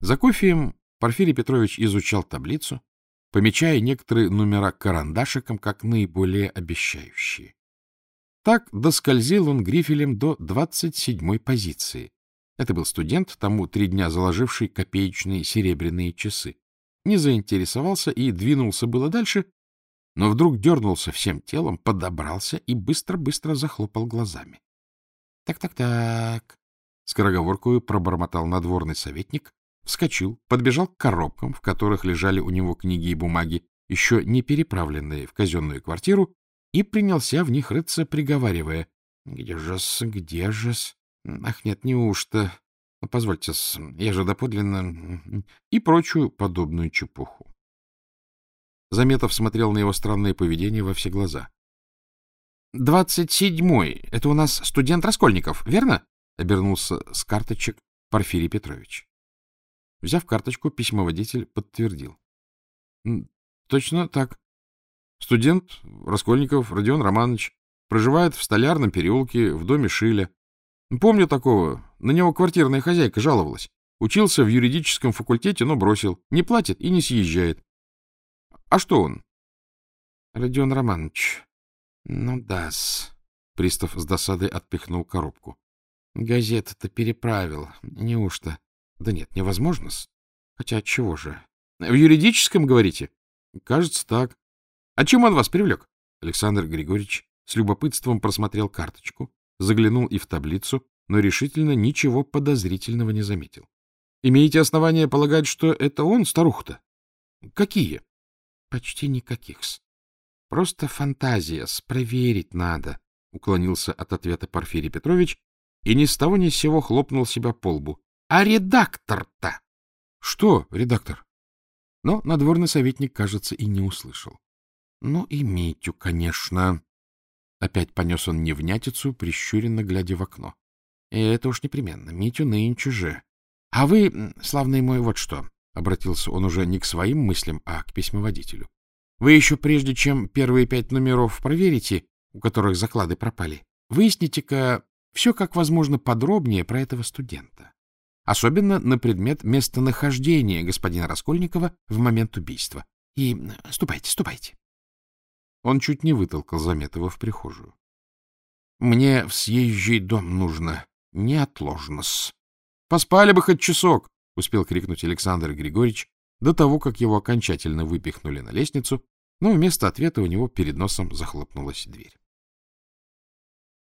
За кофеем Порфирий Петрович изучал таблицу, помечая некоторые номера карандашиком как наиболее обещающие. Так доскользил он грифелем до двадцать седьмой позиции. Это был студент, тому три дня заложивший копеечные серебряные часы. Не заинтересовался и двинулся было дальше, но вдруг дернулся всем телом, подобрался и быстро-быстро захлопал глазами. Так-так-так. Скороговоркую пробормотал надворный советник, вскочил, подбежал к коробкам, в которых лежали у него книги и бумаги, еще не переправленные в казенную квартиру, и принялся в них рыться, приговаривая. — Где же-с, где же-с? Ах, нет, неужто? Позвольте-с, я же доподлинно... И прочую подобную чепуху. Заметов смотрел на его странное поведение во все глаза. — Двадцать седьмой. Это у нас студент Раскольников, верно? — обернулся с карточек Порфирий Петрович. Взяв карточку, письмоводитель подтвердил. — Точно так. Студент Раскольников Родион Романович проживает в Столярном переулке в доме Шиля. Помню такого. На него квартирная хозяйка жаловалась. Учился в юридическом факультете, но бросил. Не платит и не съезжает. А что он? — Родион Романович. Ну да-с. Пристав с досадой отпихнул коробку. Газета-то переправил. Неужто? Да нет, невозможно-с. Хотя от чего же? В юридическом, говорите? Кажется, так. А чем он вас привлек? Александр Григорьевич с любопытством просмотрел карточку, заглянул и в таблицу, но решительно ничего подозрительного не заметил. Имеете основания полагать, что это он, старуха-то? Какие? Почти никаких-с. Просто фантазия-с, проверить надо, — уклонился от ответа Порфирий Петрович и ни с того ни с сего хлопнул себя по лбу. — А редактор-то? — Что редактор? Но надворный советник, кажется, и не услышал. — Ну и Митю, конечно. Опять понес он невнятицу, прищуренно глядя в окно. И это уж непременно, Митю нынче же. — А вы, славный мой, вот что, — обратился он уже не к своим мыслям, а к письмоводителю. — Вы еще прежде, чем первые пять номеров проверите, у которых заклады пропали, выясните-ка все как возможно подробнее про этого студента. Особенно на предмет местонахождения господина Раскольникова в момент убийства. И ступайте, ступайте. Он чуть не вытолкал Заметова в прихожую. — Мне в съезжий дом нужно. Неотложно-с. — Поспали бы хоть часок, — успел крикнуть Александр Григорьевич до того, как его окончательно выпихнули на лестницу, но вместо ответа у него перед носом захлопнулась дверь.